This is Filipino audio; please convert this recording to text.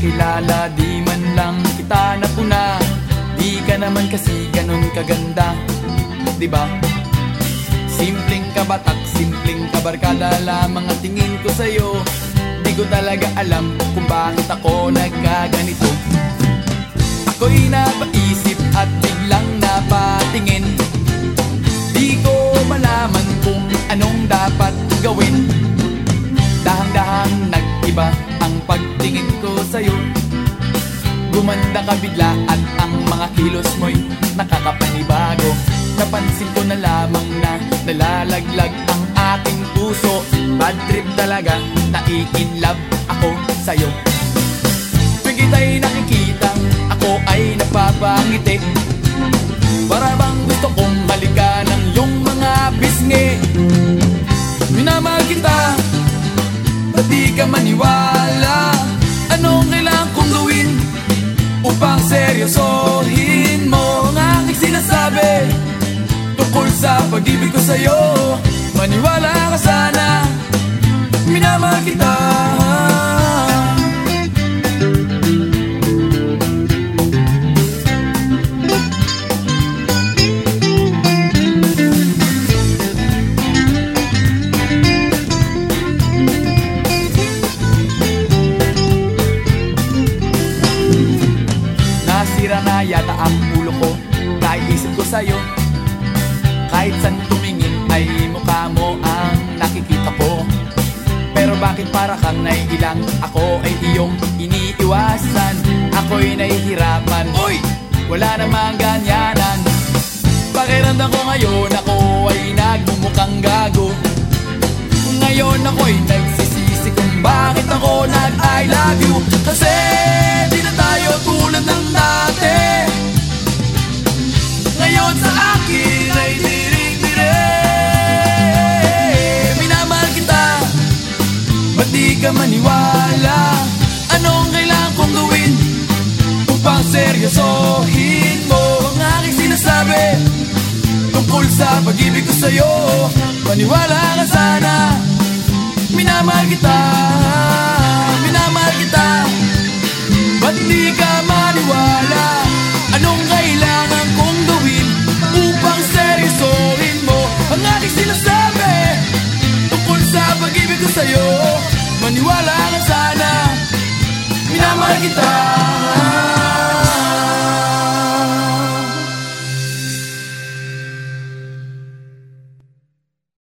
kilala Di man lang kita napuna. Di ka naman kasi ganun kaganda Di ba? Simpleng kabatak, simpleng kabarkada lamang ang tingin ko sa'yo. Di ko talaga alam kung bakit ako nagkaganito. Ako'y napaisip at biglang napatingin. Di ko malaman kung anong dapat gawin. Dahang-dahang nag-iba ang pagtingin ko sa'yo. Gumanda ka bigla at ang mga kilos mo'y nakakapanibago. Napansin ko na lamang na nalalaglag ang aking puso. Bad trip talaga, naiinlove ako sa'yo. Tuwing kita'y nakikita, pag-ibig ko sa'yo. Maniwala ka sana. Minamahal kita. Nasira na yata ang ulo ko. Naiisip ko sa'yo Kahit saan tumingin ay mukha mo ang nakikita ko. Pero bakit para kang naiilang? Ako ay iyong iniiwasan. Ako'y nahihirapan. Uy! Wala namang ganyanan. Pakiramdam ko ngayon Ako ay nagmumukhang gago. Ngayon ako'y nagsisisi Kung bakit ako nag-I love you Ba't di ka maniwala? Anong kailangan kong gawin? Upang seryosohin mo Ang aking sinasabi Tungkol sa pag-ibig ko sa'yo Maniwala ka sana. Minamahal kita Minamahal kita. Ba't di ka maniwala? Anong kailangan kong gawin Upang seryosohin mo Ang aking sinasabi Tungkol sa pag-ibig ko sa'yo